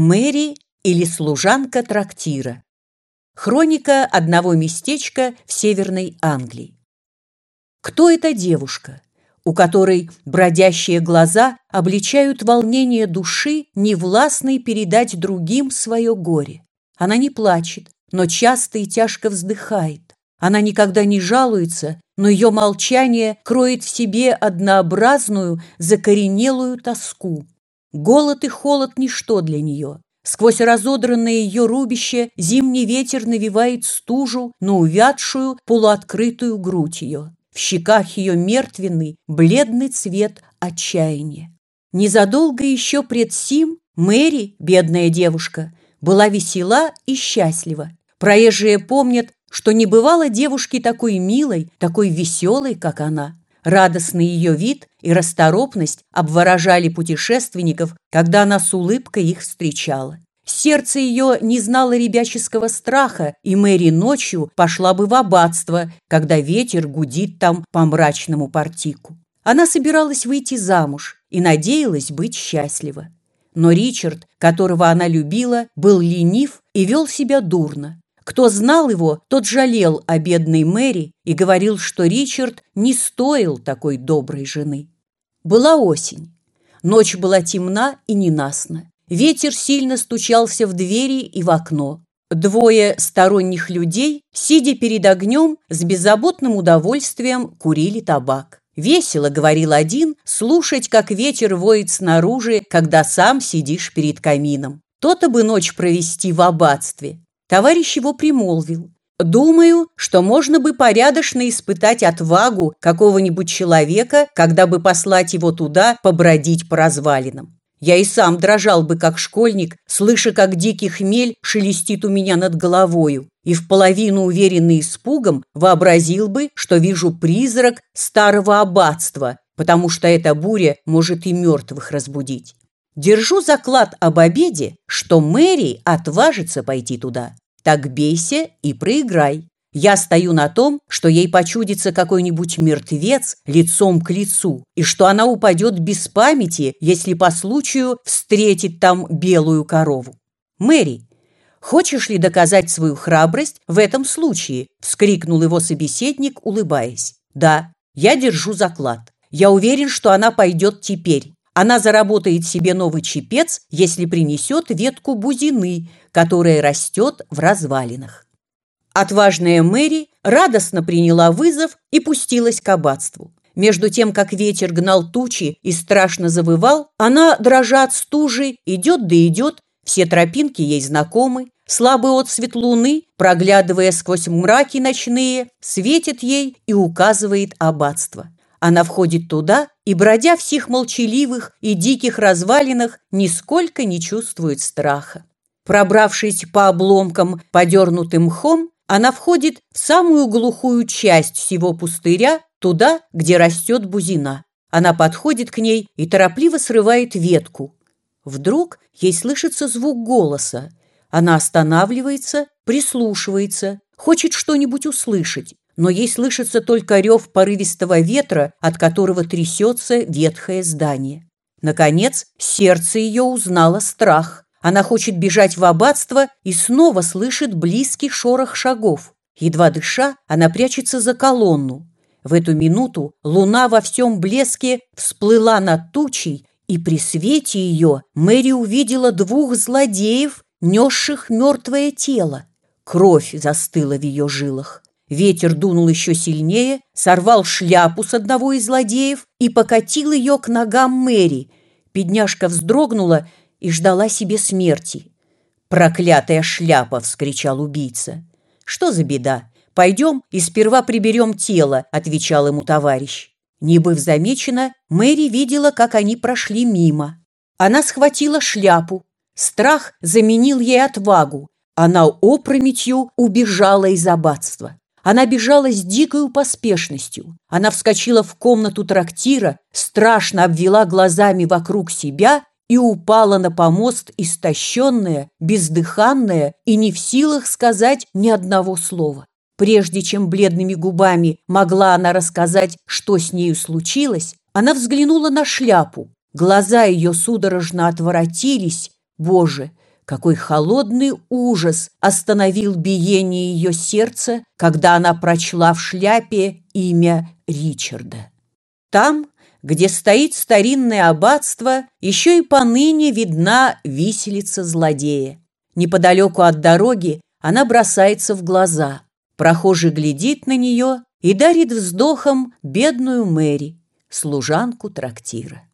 Мэри или служанка трактира. Хроника одного местечка в Северной Англии. Кто эта девушка, у которой бродящие глаза обличают волнение души, невластной передать другим свое горе? Она не плачет, но часто и тяжко вздыхает. Она никогда не жалуется, но ее молчание кроет в себе однообразную, закоренелую тоску. Голод и холод – ничто для нее. Сквозь разодранное ее рубище зимний ветер навевает стужу на увядшую, полуоткрытую грудь ее. В щеках ее мертвенный, бледный цвет отчаяния. Незадолго еще пред сим Мэри, бедная девушка, была весела и счастлива. Проезжие помнят, что не бывало девушки такой милой, такой веселой, как она. Радостный ее вид и расторопность обворожали путешественников, когда она с улыбкой их встречала. Сердце ее не знало ребяческого страха, и Мэри ночью пошла бы в аббатство, когда ветер гудит там по мрачному портику. Она собиралась выйти замуж и надеялась быть счастлива. Но Ричард, которого она любила, был ленив и вел себя дурно. Кто знал его, тот жалел о бедной Мэри и говорил, что Ричард не стоил такой доброй жены. Была осень. Ночь была темна и ненастна. Ветер сильно стучался в двери и в окно. Двое сторонних людей, сидя перед огнем, с беззаботным удовольствием курили табак. «Весело», — говорил один, — «слушать, как ветер воет снаружи, когда сам сидишь перед камином. То-то бы ночь провести в аббатстве. Товарищ его примолвил. Думаю, что можно бы порядочно испытать отвагу какого-нибудь человека, когда бы послать его туда побродить по развалинам. Я и сам дрожал бы, как школьник, слыша, как дикий хмель шелестит у меня над головою, и в половину уверенный испугом вообразил бы, что вижу призрак старого аббатства, потому что эта буря может и мертвых разбудить. Держу заклад об обеде, что Мэри отважится пойти туда. Так бейся и проиграй. Я стою на том, что ей почудится какой-нибудь мертвец лицом к лицу, и что она упадет без памяти, если по случаю встретит там белую корову. Мэри, хочешь ли доказать свою храбрость в этом случае? Вскрикнул его собеседник, улыбаясь. Да, я держу заклад. Я уверен, что она пойдет теперь. Она заработает себе новый чепец, если принесет ветку бузины, которая растет в развалинах. Отважная Мэри радостно приняла вызов и пустилась к аббатству. Между тем, как ветер гнал тучи и страшно завывал, она, дрожа от стужи, идет да идет, все тропинки ей знакомы, слабый отсвет луны, проглядывая сквозь мраки ночные, светит ей и указывает аббатство. Она входит туда и, бродя в сих молчаливых и диких развалинах, нисколько не чувствует страха. Пробравшись по обломкам, подернутым мхом, она входит в самую глухую часть всего пустыря, туда, где растет бузина. Она подходит к ней и торопливо срывает ветку. Вдруг ей слышится звук голоса. Она останавливается, прислушивается, хочет что-нибудь услышать, но ей слышится только рев порывистого ветра, от которого трясется ветхое здание. Наконец, сердце ее узнало страх. Она хочет бежать в аббатство и снова слышит близкий шорох шагов. Едва дыша, она прячется за колонну. В эту минуту луна во всем блеске всплыла над тучей, и при свете ее Мэри увидела двух злодеев, несших мертвое тело. Кровь застыла в ее жилах. Ветер дунул еще сильнее, сорвал шляпу с одного из злодеев и покатил ее к ногам Мэри. Бедняжка вздрогнула и ждала себе смерти. «Проклятая шляпа!» — вскричал убийца. «Что за беда? Пойдем и сперва приберем тело», — отвечал ему товарищ. Не быв замечена, Мэри видела, как они прошли мимо. Она схватила шляпу. Страх заменил ей отвагу. Она опрометью убежала из аббатства. Она бежала с дикой поспешностью. Она вскочила в комнату трактира, страшно обвела глазами вокруг себя и упала на помост истощенная, бездыханная и не в силах сказать ни одного слова. Прежде чем бледными губами могла она рассказать, что с нею случилось, она взглянула на шляпу. Глаза ее судорожно отворотились. Боже, какой холодный ужас остановил биение ее сердца, когда она прочла в шляпе имя Ричарда. Там, где стоит старинное аббатство, еще и поныне видна виселица злодея. Неподалеку от дороги она бросается в глаза. Прохожий глядит на нее и дарит вздохом бедную Мэри, служанку трактира.